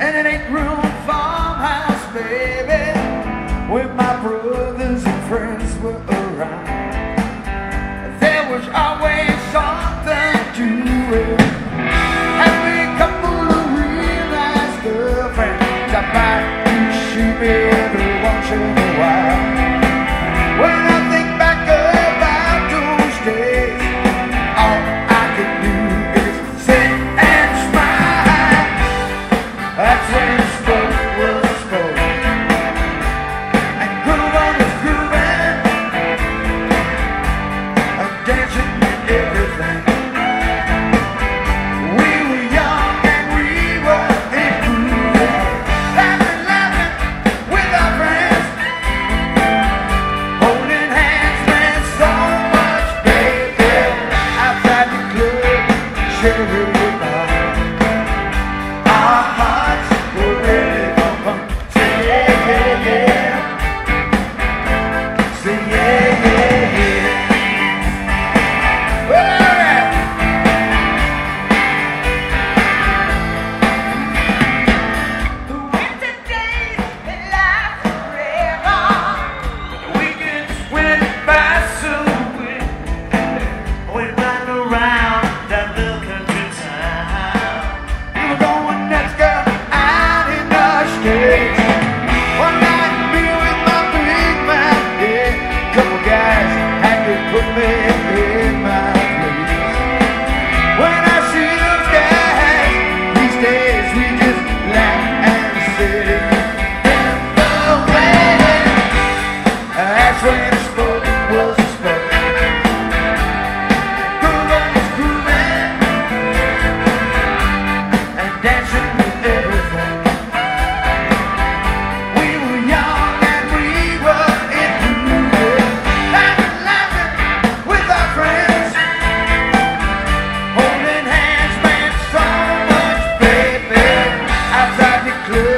And it ain't room farmhouse, baby, when my brothers and friends were around. There was always carry clear.